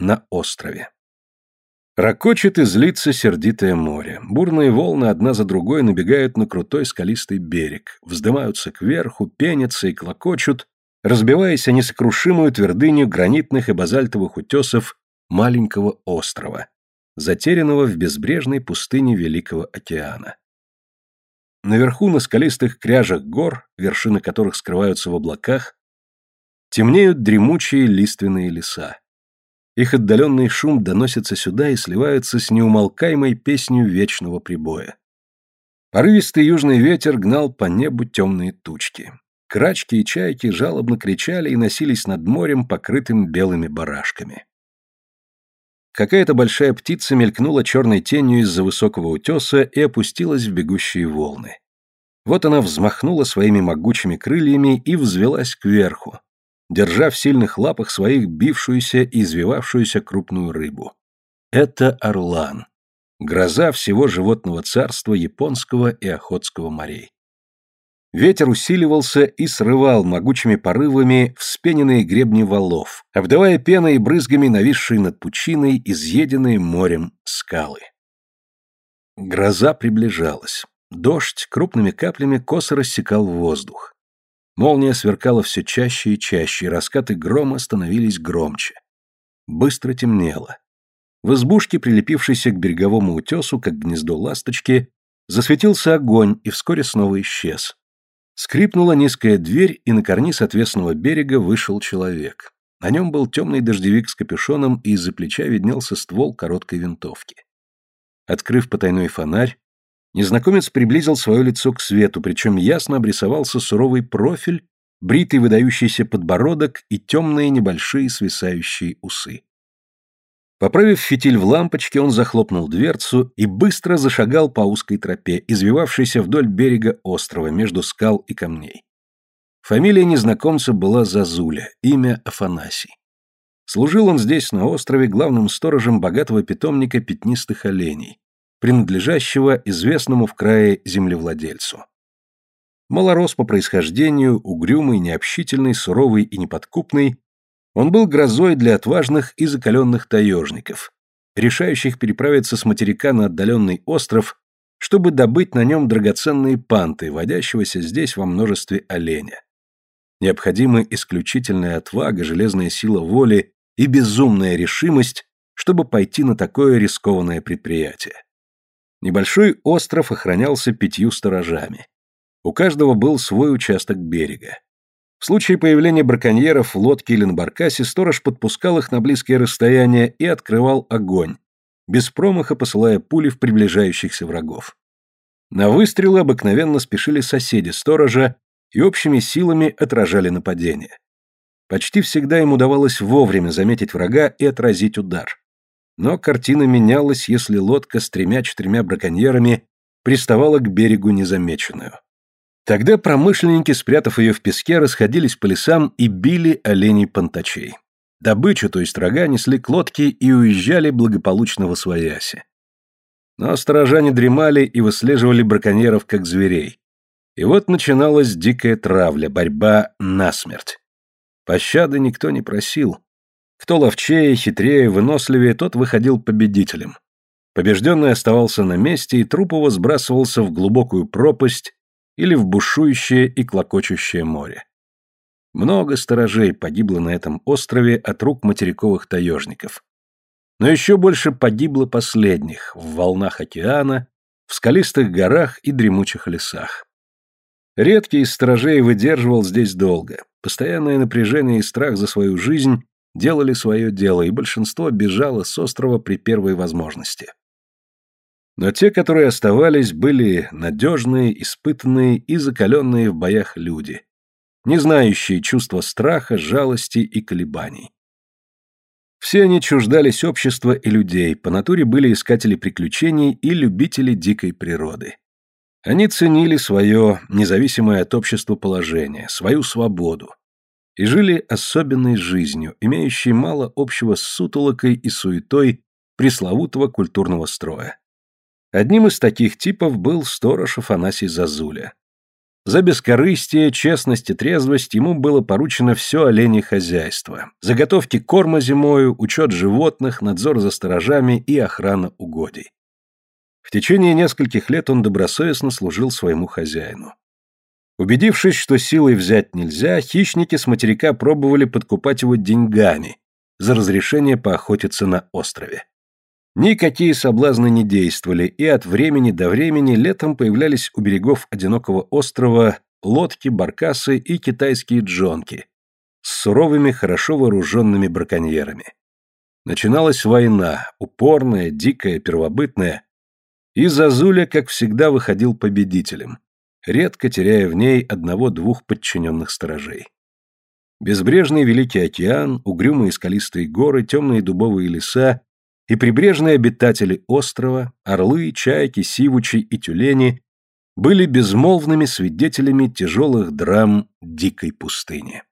на острове. Рокочет и злится сердитое море. Бурные волны одна за другой набегают на крутой скалистый берег, вздымаются кверху, пенятся и клокочут, разбиваясь о несокрушимую твердыню гранитных и базальтовых утесов маленького острова, затерянного в безбрежной пустыне Великого океана. Наверху на скалистых кряжах гор, вершины которых скрываются в облаках, темнеют дремучие лиственные леса. Их отдаленный шум доносится сюда и сливается с неумолкаемой песнью вечного прибоя. Порывистый южный ветер гнал по небу темные тучки. Крачки и чайки жалобно кричали и носились над морем, покрытым белыми барашками. Какая-то большая птица мелькнула черной тенью из-за высокого утеса и опустилась в бегущие волны. Вот она взмахнула своими могучими крыльями и взвелась кверху, держа в сильных лапах своих бившуюся и извивавшуюся крупную рыбу. Это орлан, гроза всего животного царства японского и охотского морей. Ветер усиливался и срывал могучими порывами вспененные гребни валов, обдавая пеной и брызгами нависшие над пучиной изъеденные морем скалы. Гроза приближалась. Дождь крупными каплями косо рассекал воздух. Молния сверкала все чаще и чаще, и раскаты грома становились громче. Быстро темнело. В избушке, прилепившейся к береговому утесу, как гнездо ласточки, засветился огонь и вскоре снова исчез. Скрипнула низкая дверь, и на карниз отвесного берега вышел человек. На нем был темный дождевик с капюшоном, и из-за плеча виднелся ствол короткой винтовки. Открыв потайной фонарь, Незнакомец приблизил свое лицо к свету, причем ясно обрисовался суровый профиль, бритый выдающийся подбородок и темные небольшие свисающие усы. Поправив фитиль в лампочке, он захлопнул дверцу и быстро зашагал по узкой тропе, извивавшейся вдоль берега острова между скал и камней. Фамилия незнакомца была Зазуля, имя Афанасий. Служил он здесь, на острове, главным сторожем богатого питомника пятнистых оленей, принадлежащего известному в крае землевладельцу. Малорос по происхождению, угрюмый, необщительный, суровый и неподкупный, он был грозой для отважных и закаленных таежников, решающих переправиться с материка на отдаленный остров, чтобы добыть на нем драгоценные панты, водящегося здесь во множестве оленя. Необходимы исключительная отвага, железная сила воли и безумная решимость, чтобы пойти на такое рискованное предприятие. Небольшой остров охранялся пятью сторожами. У каждого был свой участок берега. В случае появления браконьеров в лодке или на баркасе сторож подпускал их на близкие расстояния и открывал огонь, без промаха посылая пули в приближающихся врагов. На выстрелы обыкновенно спешили соседи сторожа и общими силами отражали нападение. Почти всегда им удавалось вовремя заметить врага и отразить удар. Но картина менялась, если лодка с тремя-четырьмя браконьерами приставала к берегу незамеченную. Тогда промышленники, спрятав ее в песке, расходились по лесам и били оленей-понтачей. Добычу, то есть рога, несли к лодке и уезжали благополучно во свояси. Но сторожане дремали и выслеживали браконьеров как зверей. И вот начиналась дикая травля, борьба насмерть. Пощады никто не просил, кто ловчее, хитрее, выносливее, тот выходил победителем. Побежденный оставался на месте, и труп его сбрасывался в глубокую пропасть или в бушующее и клокочущее море. Много сторожей погибло на этом острове от рук материковых таежников. Но еще больше погибло последних в волнах океана, в скалистых горах и дремучих лесах. Редкий из сторожей выдерживал здесь долго. Постоянное напряжение и страх за свою жизнь делали свое дело, и большинство бежало с острова при первой возможности. Но те, которые оставались, были надежные, испытанные и закаленные в боях люди, не знающие чувства страха, жалости и колебаний. Все они чуждались общества и людей, по натуре были искатели приключений и любители дикой природы. Они ценили свое независимое от общества положение, свою свободу, и жили особенной жизнью, имеющей мало общего с сутолокой и суетой пресловутого культурного строя. Одним из таких типов был сторож Афанасий Зазуля. За бескорыстие, честность и трезвость ему было поручено все оленье хозяйство. Заготовки корма зимою, учет животных, надзор за сторожами и охрана угодий. В течение нескольких лет он добросовестно служил своему хозяину. Убедившись, что силой взять нельзя, хищники с материка пробовали подкупать его деньгами за разрешение поохотиться на острове. Никакие соблазны не действовали, и от времени до времени летом появлялись у берегов одинокого острова лодки, баркасы и китайские джонки с суровыми, хорошо вооруженными браконьерами. Начиналась война, упорная, дикая, первобытная, и Зазуля, как всегда, выходил победителем, редко теряя в ней одного-двух подчиненных сторожей. Безбрежный Великий океан, угрюмые скалистые горы, темные дубовые леса и прибрежные обитатели острова, орлы, чайки, сивучи и тюлени были безмолвными свидетелями тяжелых драм дикой пустыни.